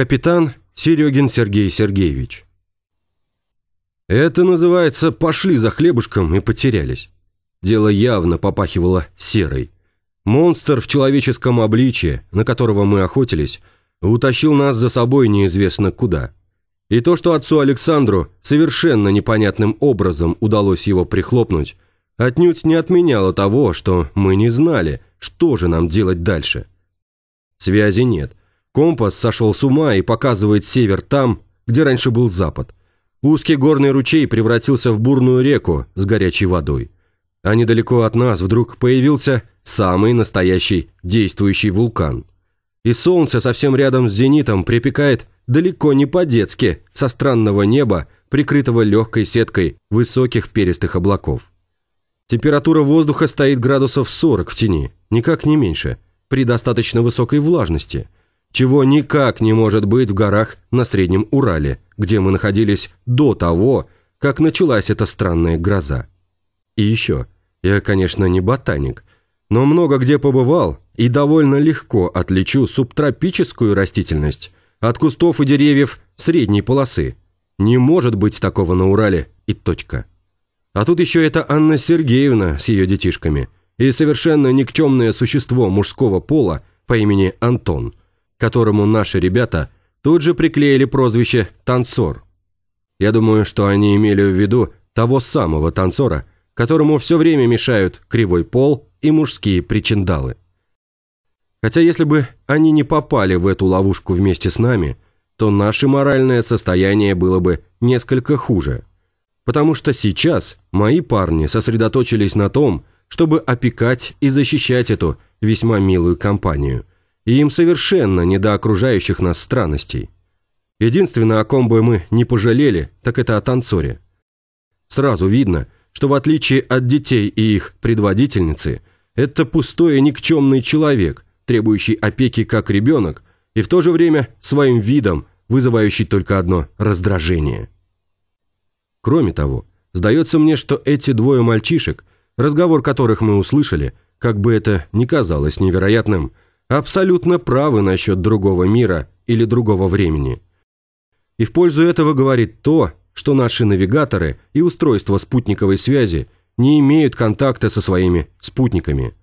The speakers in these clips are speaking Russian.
Капитан Серегин Сергей Сергеевич. Это называется «пошли за хлебушком и потерялись». Дело явно попахивало серой. Монстр в человеческом обличье, на которого мы охотились, утащил нас за собой неизвестно куда. И то, что отцу Александру совершенно непонятным образом удалось его прихлопнуть, отнюдь не отменяло того, что мы не знали, что же нам делать дальше. Связи нет. Компас сошел с ума и показывает север там, где раньше был запад. Узкий горный ручей превратился в бурную реку с горячей водой. А недалеко от нас вдруг появился самый настоящий действующий вулкан. И солнце совсем рядом с зенитом припекает далеко не по-детски со странного неба, прикрытого легкой сеткой высоких перистых облаков. Температура воздуха стоит градусов 40 в тени, никак не меньше, при достаточно высокой влажности, чего никак не может быть в горах на Среднем Урале, где мы находились до того, как началась эта странная гроза. И еще, я, конечно, не ботаник, но много где побывал и довольно легко отличу субтропическую растительность от кустов и деревьев средней полосы. Не может быть такого на Урале и точка. А тут еще это Анна Сергеевна с ее детишками и совершенно никчемное существо мужского пола по имени Антон, которому наши ребята тут же приклеили прозвище «танцор». Я думаю, что они имели в виду того самого танцора, которому все время мешают кривой пол и мужские причиндалы. Хотя если бы они не попали в эту ловушку вместе с нами, то наше моральное состояние было бы несколько хуже – потому что сейчас мои парни сосредоточились на том, чтобы опекать и защищать эту весьма милую компанию, и им совершенно не до окружающих нас странностей. Единственное, о ком бы мы не пожалели, так это о танцоре. Сразу видно, что в отличие от детей и их предводительницы, это пустой и никчемный человек, требующий опеки как ребенок, и в то же время своим видом вызывающий только одно раздражение – Кроме того, сдается мне, что эти двое мальчишек, разговор которых мы услышали, как бы это ни казалось невероятным, абсолютно правы насчет другого мира или другого времени. И в пользу этого говорит то, что наши навигаторы и устройства спутниковой связи не имеют контакта со своими спутниками.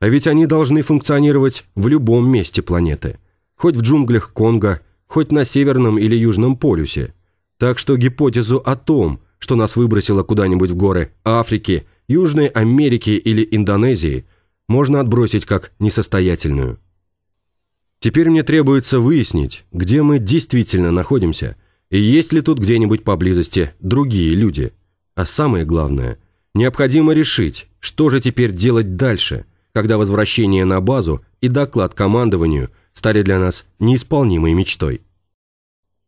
А ведь они должны функционировать в любом месте планеты, хоть в джунглях Конго, хоть на Северном или Южном полюсе. Так что гипотезу о том, что нас выбросило куда-нибудь в горы Африки, Южной Америки или Индонезии, можно отбросить как несостоятельную. Теперь мне требуется выяснить, где мы действительно находимся, и есть ли тут где-нибудь поблизости другие люди. А самое главное, необходимо решить, что же теперь делать дальше, когда возвращение на базу и доклад командованию стали для нас неисполнимой мечтой.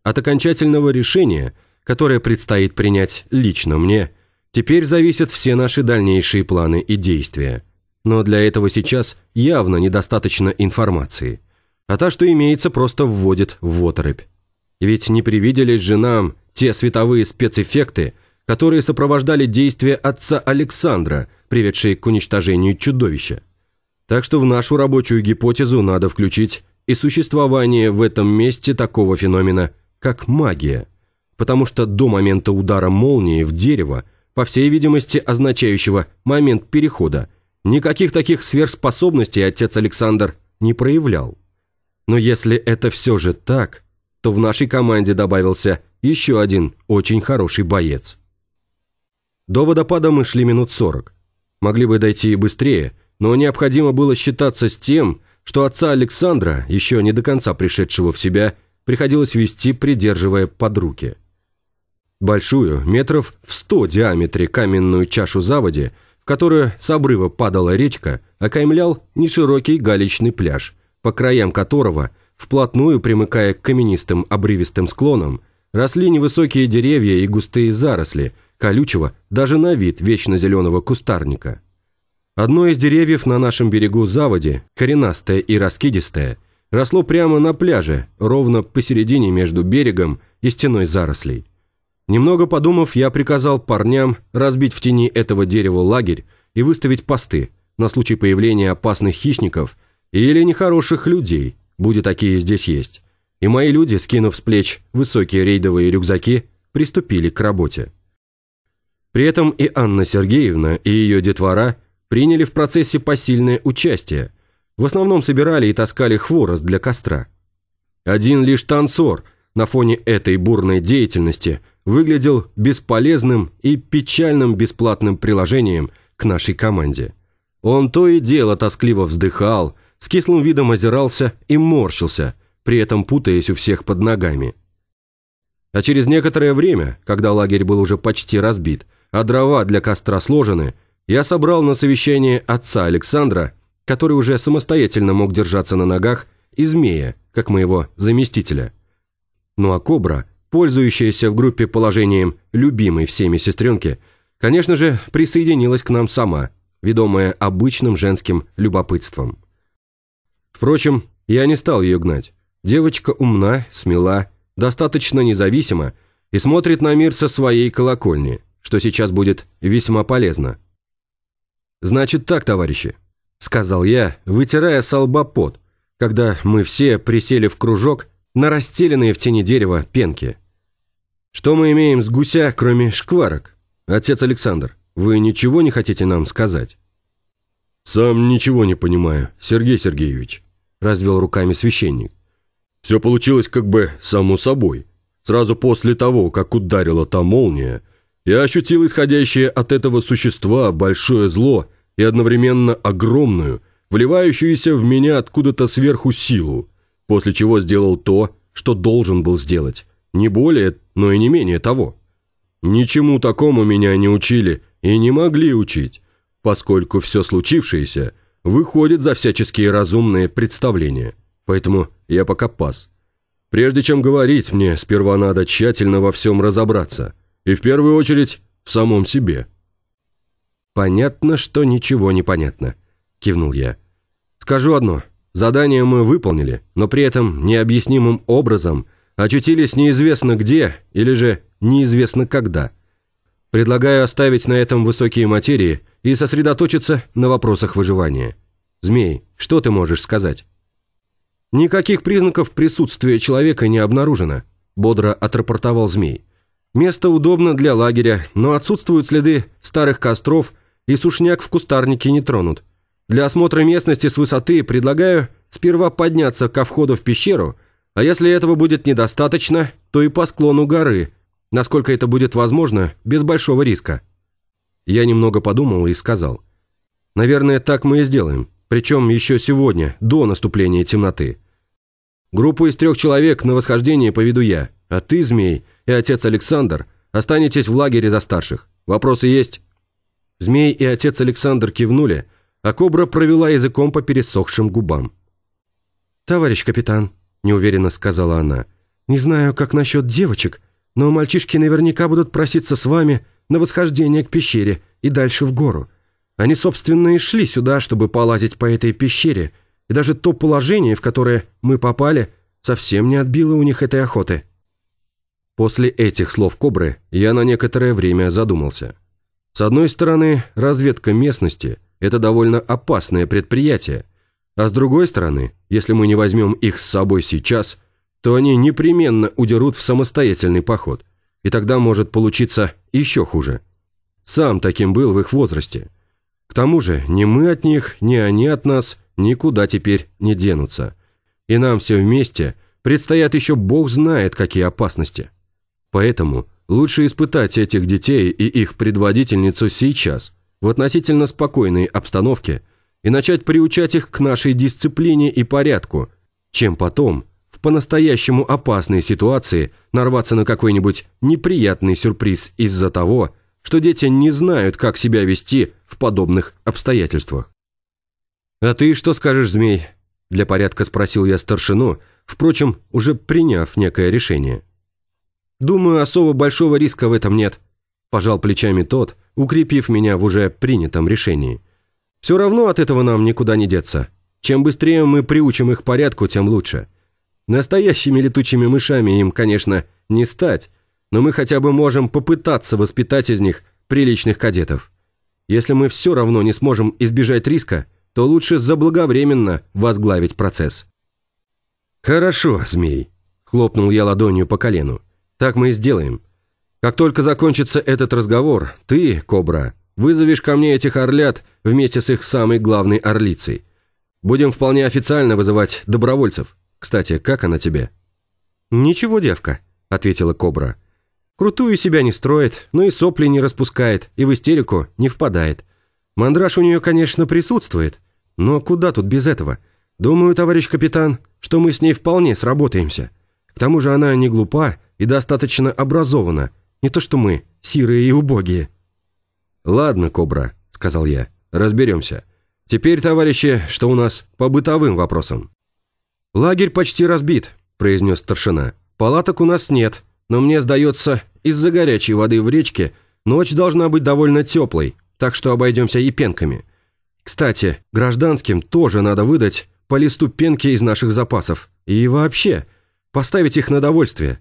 От окончательного решения – которое предстоит принять лично мне, теперь зависят все наши дальнейшие планы и действия. Но для этого сейчас явно недостаточно информации. А та, что имеется, просто вводит в оторопь. Ведь не привиделись же нам те световые спецэффекты, которые сопровождали действия отца Александра, приведшие к уничтожению чудовища. Так что в нашу рабочую гипотезу надо включить и существование в этом месте такого феномена, как магия – потому что до момента удара молнии в дерево, по всей видимости означающего момент перехода, никаких таких сверхспособностей отец Александр не проявлял. Но если это все же так, то в нашей команде добавился еще один очень хороший боец. До водопада мы шли минут сорок. Могли бы дойти и быстрее, но необходимо было считаться с тем, что отца Александра, еще не до конца пришедшего в себя, приходилось вести, придерживая под руки – Большую, метров в сто диаметре каменную чашу заводи, в которую с обрыва падала речка, окаймлял неширокий галечный пляж, по краям которого, вплотную примыкая к каменистым обрывистым склонам, росли невысокие деревья и густые заросли, колючего, даже на вид вечно зеленого кустарника. Одно из деревьев на нашем берегу заводи, коренастое и раскидистое, росло прямо на пляже, ровно посередине между берегом и стеной зарослей. Немного подумав, я приказал парням разбить в тени этого дерева лагерь и выставить посты на случай появления опасных хищников или нехороших людей, будет такие здесь есть, и мои люди, скинув с плеч высокие рейдовые рюкзаки, приступили к работе. При этом и Анна Сергеевна, и ее детвора приняли в процессе посильное участие. В основном собирали и таскали хворост для костра. Один лишь танцор на фоне этой бурной деятельности выглядел бесполезным и печальным бесплатным приложением к нашей команде. Он то и дело тоскливо вздыхал, с кислым видом озирался и морщился, при этом путаясь у всех под ногами. А через некоторое время, когда лагерь был уже почти разбит, а дрова для костра сложены, я собрал на совещание отца Александра, который уже самостоятельно мог держаться на ногах, и змея, как моего заместителя. Ну а кобра, пользующаяся в группе положением любимой всеми сестренки, конечно же, присоединилась к нам сама, ведомая обычным женским любопытством. Впрочем, я не стал ее гнать. Девочка умна, смела, достаточно независима и смотрит на мир со своей колокольни, что сейчас будет весьма полезно. «Значит так, товарищи», — сказал я, вытирая с лба пот, когда мы все присели в кружок на расстеленные в тени дерева пенки. «Что мы имеем с гуся, кроме шкварок? Отец Александр, вы ничего не хотите нам сказать?» «Сам ничего не понимаю, Сергей Сергеевич», – развел руками священник. «Все получилось как бы само собой. Сразу после того, как ударила та молния, я ощутил исходящее от этого существа большое зло и одновременно огромную, вливающуюся в меня откуда-то сверху силу, после чего сделал то, что должен был сделать. Не более, но и не менее того. Ничему такому меня не учили и не могли учить поскольку все случившееся выходит за всяческие разумные представления. Поэтому я пока пас. Прежде чем говорить, мне сперва надо тщательно во всем разобраться. И в первую очередь в самом себе. «Понятно, что ничего не понятно», – кивнул я. «Скажу одно. Задание мы выполнили, но при этом необъяснимым образом очутились неизвестно где или же неизвестно когда. Предлагаю оставить на этом высокие материи – и сосредоточиться на вопросах выживания. Змей, что ты можешь сказать? Никаких признаков присутствия человека не обнаружено, бодро отрапортовал Змей. Место удобно для лагеря, но отсутствуют следы старых костров и сушняк в кустарнике не тронут. Для осмотра местности с высоты предлагаю сперва подняться ко входу в пещеру, а если этого будет недостаточно, то и по склону горы, насколько это будет возможно, без большого риска. Я немного подумал и сказал. «Наверное, так мы и сделаем. Причем еще сегодня, до наступления темноты. Группу из трех человек на восхождение поведу я, а ты, Змей, и отец Александр останетесь в лагере за старших. Вопросы есть?» Змей и отец Александр кивнули, а кобра провела языком по пересохшим губам. «Товарищ капитан», – неуверенно сказала она, – «не знаю, как насчет девочек, но мальчишки наверняка будут проситься с вами на восхождение к пещере и дальше в гору. Они, собственно, и шли сюда, чтобы полазить по этой пещере, и даже то положение, в которое мы попали, совсем не отбило у них этой охоты. После этих слов Кобры я на некоторое время задумался. С одной стороны, разведка местности – это довольно опасное предприятие, а с другой стороны, если мы не возьмем их с собой сейчас, то они непременно удерут в самостоятельный поход – и тогда может получиться еще хуже. Сам таким был в их возрасте. К тому же ни мы от них, ни они от нас никуда теперь не денутся. И нам все вместе предстоят еще бог знает какие опасности. Поэтому лучше испытать этих детей и их предводительницу сейчас, в относительно спокойной обстановке, и начать приучать их к нашей дисциплине и порядку, чем потом – по-настоящему опасной ситуации нарваться на какой-нибудь неприятный сюрприз из-за того, что дети не знают, как себя вести в подобных обстоятельствах. «А ты что скажешь, змей?» Для порядка спросил я старшину, впрочем, уже приняв некое решение. «Думаю, особо большого риска в этом нет», – пожал плечами тот, укрепив меня в уже принятом решении. «Все равно от этого нам никуда не деться. Чем быстрее мы приучим их порядку, тем лучше. Настоящими летучими мышами им, конечно, не стать, но мы хотя бы можем попытаться воспитать из них приличных кадетов. Если мы все равно не сможем избежать риска, то лучше заблаговременно возглавить процесс. «Хорошо, змей», –— хлопнул я ладонью по колену. «Так мы и сделаем. Как только закончится этот разговор, ты, Кобра, вызовешь ко мне этих орлят вместе с их самой главной орлицей. Будем вполне официально вызывать добровольцев. Кстати, как она тебе?» «Ничего, девка», — ответила Кобра. «Крутую себя не строит, но и сопли не распускает, и в истерику не впадает. Мандраж у нее, конечно, присутствует, но куда тут без этого? Думаю, товарищ капитан, что мы с ней вполне сработаемся. К тому же она не глупа и достаточно образована, не то что мы, сирые и убогие». «Ладно, Кобра», — сказал я, — «разберемся. Теперь, товарищи, что у нас по бытовым вопросам?» «Лагерь почти разбит», — произнес старшина. «Палаток у нас нет, но мне сдается, из-за горячей воды в речке ночь должна быть довольно теплой, так что обойдемся и пенками. Кстати, гражданским тоже надо выдать по листу пенки из наших запасов. И вообще, поставить их на довольствие.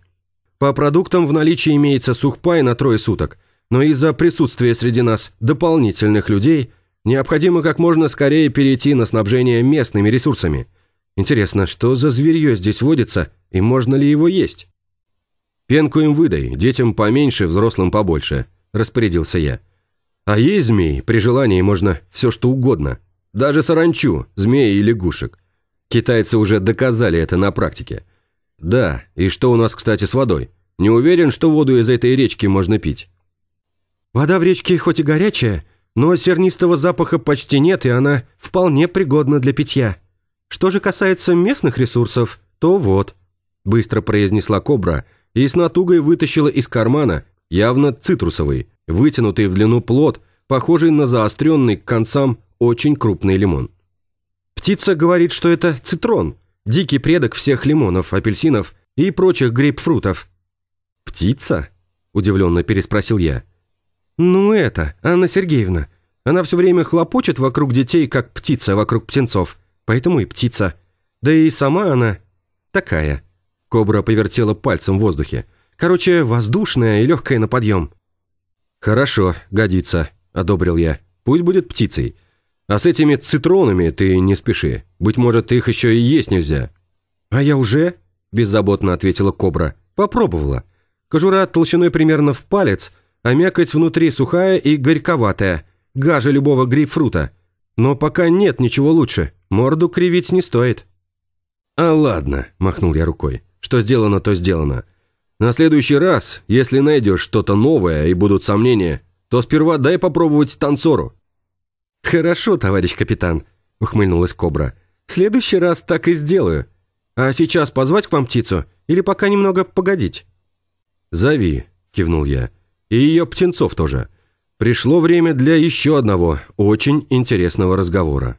По продуктам в наличии имеется сухпай на трое суток, но из-за присутствия среди нас дополнительных людей необходимо как можно скорее перейти на снабжение местными ресурсами. Интересно, что за зверье здесь водится и можно ли его есть? «Пенку им выдай, детям поменьше, взрослым побольше», – распорядился я. А есть змеи, при желании можно все что угодно. Даже саранчу, змеи и лягушек. Китайцы уже доказали это на практике. Да, и что у нас, кстати, с водой? Не уверен, что воду из этой речки можно пить. Вода в речке хоть и горячая, но сернистого запаха почти нет, и она вполне пригодна для питья. Что же касается местных ресурсов, то вот, быстро произнесла кобра и с натугой вытащила из кармана, явно цитрусовый, вытянутый в длину плод, похожий на заостренный к концам очень крупный лимон. Птица говорит, что это цитрон, дикий предок всех лимонов, апельсинов и прочих грейпфрутов. «Птица?» – удивленно переспросил я. «Ну это, Анна Сергеевна. Она все время хлопочет вокруг детей, как птица вокруг птенцов, поэтому и птица. Да и сама она такая». Кобра повертела пальцем в воздухе. Короче, воздушная и легкая на подъем. «Хорошо, годится», – одобрил я. «Пусть будет птицей. А с этими цитронами ты не спеши. Быть может, их еще и есть нельзя». «А я уже?» – беззаботно ответила кобра. «Попробовала. Кожура толщиной примерно в палец, а мякоть внутри сухая и горьковатая, гажа любого грейпфрута. Но пока нет ничего лучше, морду кривить не стоит». «А ладно», – махнул я рукой. «Что сделано, то сделано. На следующий раз, если найдешь что-то новое и будут сомнения, то сперва дай попробовать танцору». «Хорошо, товарищ капитан», — ухмыльнулась Кобра. «В следующий раз так и сделаю. А сейчас позвать к вам птицу или пока немного погодить?» «Зови», — кивнул я. «И ее птенцов тоже. Пришло время для еще одного очень интересного разговора».